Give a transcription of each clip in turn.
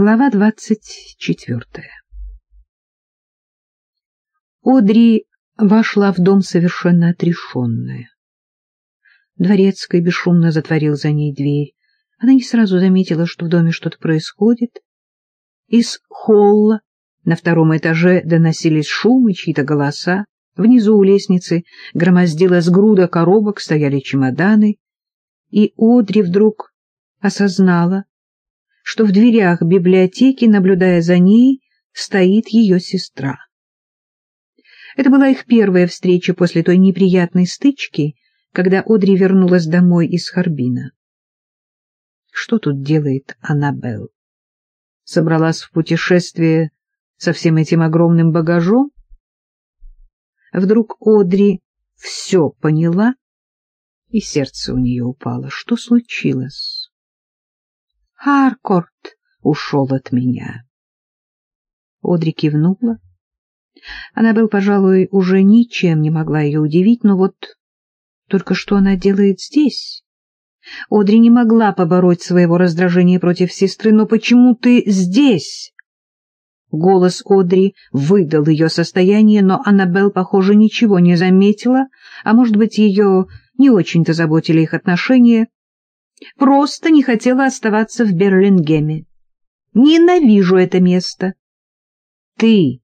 Глава двадцать четвертая Одри вошла в дом совершенно отрешенная. Дворецкий бесшумно затворил за ней дверь. Она не сразу заметила, что в доме что-то происходит. Из холла на втором этаже доносились шум и чьи-то голоса. Внизу у лестницы громоздилась груда коробок, стояли чемоданы. И Одри вдруг осознала, что в дверях библиотеки, наблюдая за ней, стоит ее сестра. Это была их первая встреча после той неприятной стычки, когда Одри вернулась домой из Харбина. Что тут делает Аннабелл? Собралась в путешествие со всем этим огромным багажом? Вдруг Одри все поняла, и сердце у нее упало. Что случилось? Харкорт ушел от меня. Одри кивнула. Она был, пожалуй, уже ничем не могла ее удивить, но вот только что она делает здесь? Одри не могла побороть своего раздражения против сестры, но почему ты здесь? Голос Одри выдал ее состояние, но Аннабелл, похоже, ничего не заметила, а, может быть, ее не очень-то заботили их отношения. Просто не хотела оставаться в Берлингеме. Ненавижу это место. Ты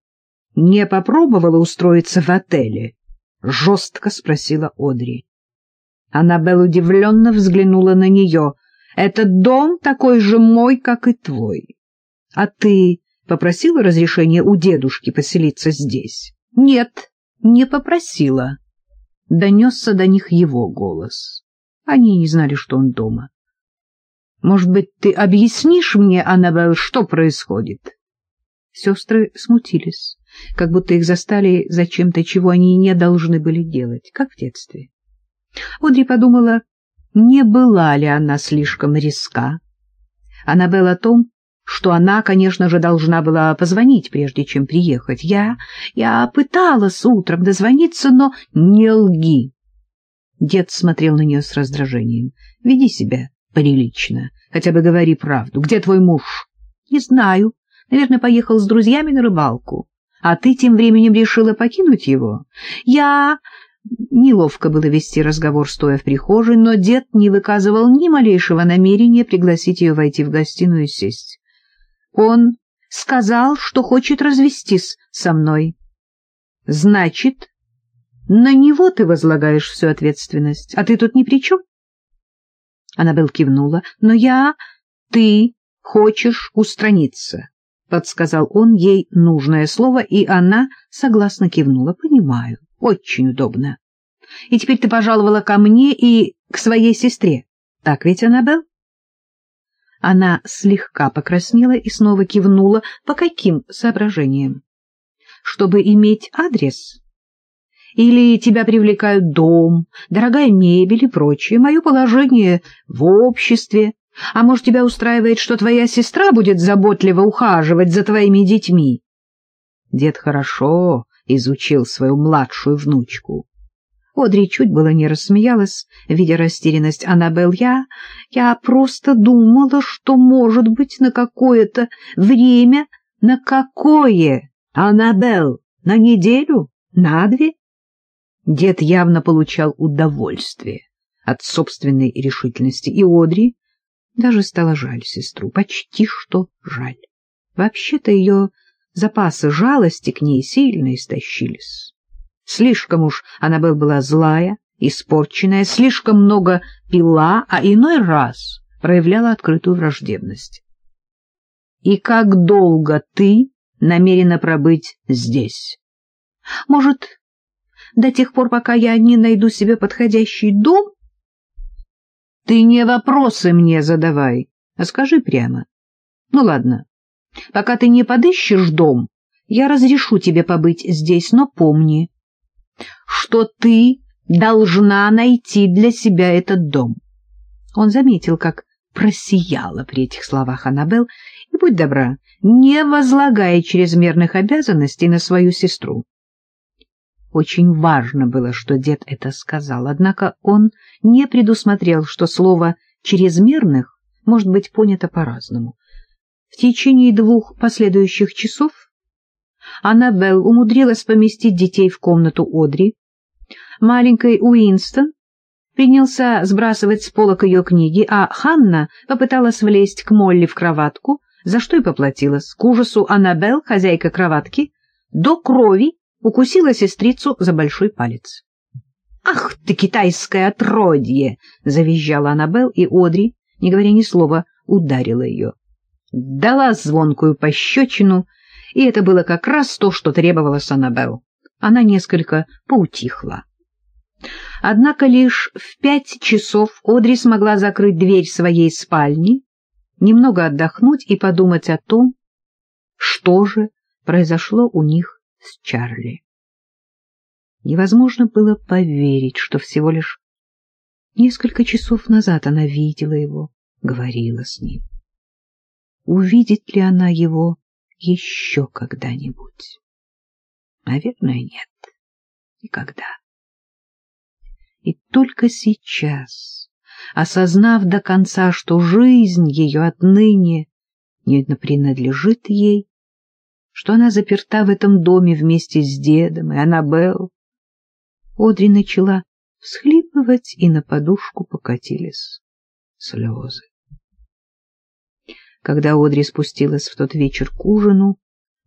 не попробовала устроиться в отеле? Жестко спросила Одри. Аннабелл удивленно взглянула на нее. Этот дом такой же мой, как и твой. А ты попросила разрешения у дедушки поселиться здесь? Нет, не попросила. Донесся до них его голос. Они не знали, что он дома. Может быть, ты объяснишь мне, Аннабелл, что происходит? Сестры смутились, как будто их застали за чем-то, чего они не должны были делать, как в детстве. Одри подумала, не была ли она слишком риска. Аннабелл о том, что она, конечно же, должна была позвонить, прежде чем приехать. Я... я пыталась утром дозвониться, но не лги. Дед смотрел на нее с раздражением. Веди себя прилично. Хотя бы говори правду. Где твой муж? Не знаю. Наверное, поехал с друзьями на рыбалку. А ты тем временем решила покинуть его? Я... Неловко было вести разговор, стоя в прихожей, но дед не выказывал ни малейшего намерения пригласить ее войти в гостиную и сесть. Он сказал, что хочет развестись со мной. Значит, на него ты возлагаешь всю ответственность, а ты тут ни при чем? Аннабелл кивнула. Но я... Ты хочешь устраниться, — подсказал он ей нужное слово, и она согласно кивнула. Понимаю, очень удобно. И теперь ты пожаловала ко мне и к своей сестре. Так ведь, Аннабелл? Она слегка покраснела и снова кивнула. По каким соображениям? Чтобы иметь адрес? Или тебя привлекают дом, дорогая мебель и прочее, мое положение в обществе? А может, тебя устраивает, что твоя сестра будет заботливо ухаживать за твоими детьми? Дед хорошо изучил свою младшую внучку. Одри чуть было не рассмеялась, видя растерянность Аннабелл. Я... я просто думала, что, может быть, на какое-то время... На какое? Аннабелл? На неделю? На две? Дед явно получал удовольствие от собственной решительности, и Одри даже стало жаль сестру, почти что жаль. Вообще-то ее запасы жалости к ней сильно истощились. Слишком уж она была злая, испорченная, слишком много пила, а иной раз проявляла открытую враждебность. «И как долго ты намерена пробыть здесь? Может, до тех пор, пока я не найду себе подходящий дом? Ты не вопросы мне задавай, а скажи прямо. Ну ладно, пока ты не подыщешь дом, я разрешу тебе побыть здесь, но помни, что ты должна найти для себя этот дом. Он заметил, как просияла при этих словах Аннабелл, и, будь добра, не возлагай чрезмерных обязанностей на свою сестру. Очень важно было, что дед это сказал, однако он не предусмотрел, что слово «чрезмерных» может быть понято по-разному. В течение двух последующих часов Аннабелл умудрилась поместить детей в комнату Одри. Маленький Уинстон принялся сбрасывать с полок ее книги, а Ханна попыталась влезть к Молли в кроватку, за что и поплатилась. К ужасу Аннабелл, хозяйка кроватки, до крови укусила сестрицу за большой палец. «Ах ты, китайское отродье!» — завизжала Аннабелл, и Одри, не говоря ни слова, ударила ее дала звонкую пощечину, и это было как раз то, что требовалось Аннабелл. Она несколько поутихла. Однако лишь в пять часов Одри смогла закрыть дверь своей спальни, немного отдохнуть и подумать о том, что же произошло у них с Чарли. Невозможно было поверить, что всего лишь несколько часов назад она видела его, говорила с ним увидит ли она его еще когда-нибудь. Наверное, нет. Никогда. И только сейчас, осознав до конца, что жизнь ее отныне не принадлежит ей, что она заперта в этом доме вместе с дедом и Аннабелл, Одри начала всхлипывать, и на подушку покатились слезы. Когда Одри спустилась в тот вечер к ужину,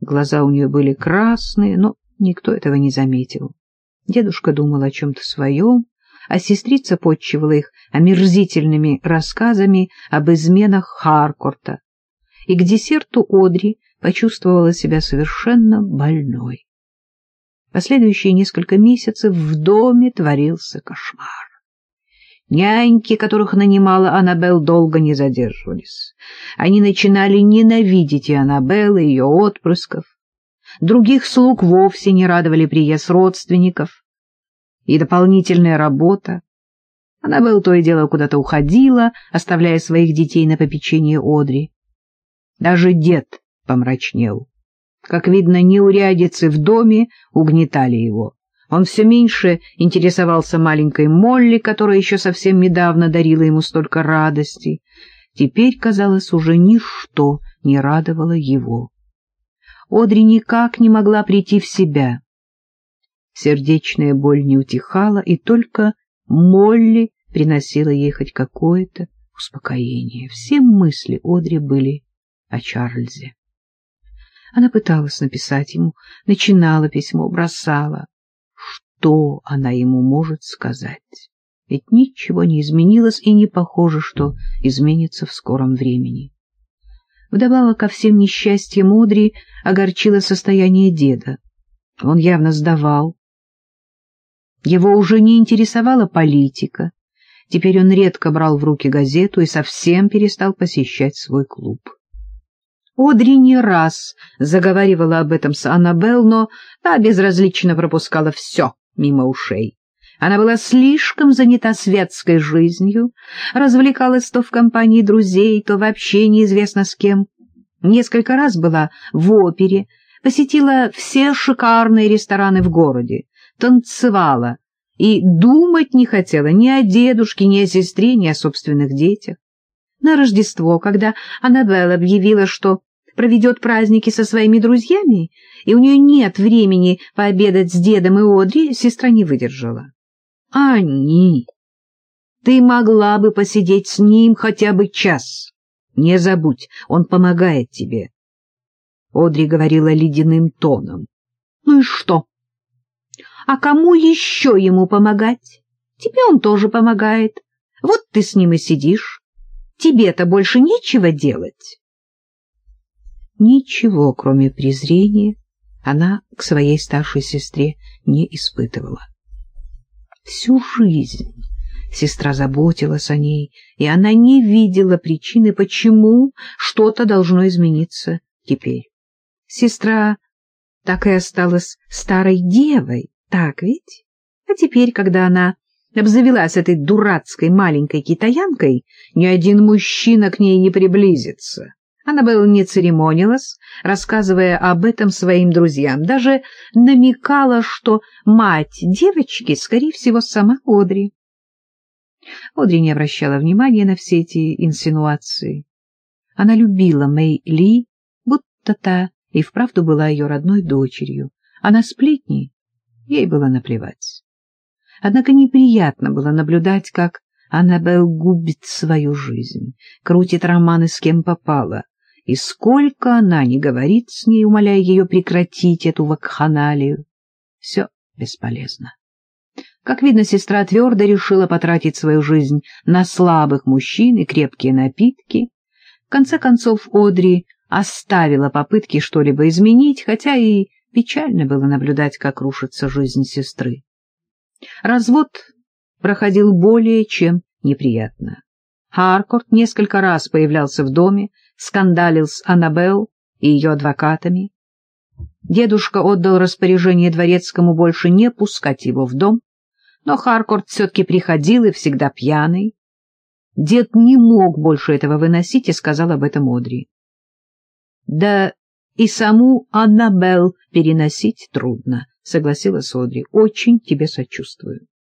глаза у нее были красные, но никто этого не заметил. Дедушка думал о чем-то своем, а сестрица подчивала их омерзительными рассказами об изменах Харкорта. И к десерту Одри почувствовала себя совершенно больной. Последующие несколько месяцев в доме творился кошмар. Няньки, которых нанимала Аннабелл, долго не задерживались. Они начинали ненавидеть и Аннабелл, и ее отпрысков. Других слуг вовсе не радовали приезд родственников. И дополнительная работа. Аннабелл то и дело куда-то уходила, оставляя своих детей на попечение Одри. Даже дед помрачнел. Как видно, неурядицы в доме угнетали его. Он все меньше интересовался маленькой Молли, которая еще совсем недавно дарила ему столько радости. Теперь, казалось, уже ничто не радовало его. Одри никак не могла прийти в себя. Сердечная боль не утихала, и только Молли приносила ей хоть какое-то успокоение. Все мысли Одри были о Чарльзе. Она пыталась написать ему, начинала письмо, бросала что она ему может сказать. Ведь ничего не изменилось и не похоже, что изменится в скором времени. Вдобавок ко всем несчастьям Одри огорчило состояние деда. Он явно сдавал. Его уже не интересовала политика. Теперь он редко брал в руки газету и совсем перестал посещать свой клуб. Одри не раз заговаривала об этом с Аннабелл, но та безразлично пропускала все мимо ушей. Она была слишком занята светской жизнью, развлекалась то в компании друзей, то вообще неизвестно с кем. Несколько раз была в опере, посетила все шикарные рестораны в городе, танцевала и думать не хотела ни о дедушке, ни о сестре, ни о собственных детях. На Рождество, когда Аннабелл объявила, что проведет праздники со своими друзьями, и у нее нет времени пообедать с дедом и Одри, сестра не выдержала. — Ани, ты могла бы посидеть с ним хотя бы час. Не забудь, он помогает тебе. Одри говорила ледяным тоном. — Ну и что? А кому еще ему помогать? Тебе он тоже помогает. Вот ты с ним и сидишь. Тебе-то больше нечего делать. Ничего, кроме презрения, она к своей старшей сестре не испытывала. Всю жизнь сестра заботилась о ней, и она не видела причины, почему что-то должно измениться теперь. Сестра так и осталась старой девой, так ведь? А теперь, когда она обзавелась этой дурацкой маленькой китаянкой, ни один мужчина к ней не приблизится. Аннабелл не церемонилась, рассказывая об этом своим друзьям, даже намекала, что мать девочки, скорее всего, сама Одри. Одри не обращала внимания на все эти инсинуации. Она любила Мэй Ли, будто та и вправду была ее родной дочерью, а на сплетни ей было наплевать. Однако неприятно было наблюдать, как Аннабелл губит свою жизнь, крутит романы с кем попало, и сколько она не говорит с ней, умоляя ее прекратить эту вакханалию, все бесполезно. Как видно, сестра твердо решила потратить свою жизнь на слабых мужчин и крепкие напитки. В конце концов, Одри оставила попытки что-либо изменить, хотя и печально было наблюдать, как рушится жизнь сестры. Развод проходил более чем неприятно. Харкорт несколько раз появлялся в доме, скандалил с Аннабелл и ее адвокатами. Дедушка отдал распоряжение дворецкому больше не пускать его в дом, но Харкорт все-таки приходил и всегда пьяный. Дед не мог больше этого выносить и сказал об этом Одри. — Да и саму Аннабелл переносить трудно, — согласилась Одри. — Очень тебе сочувствую.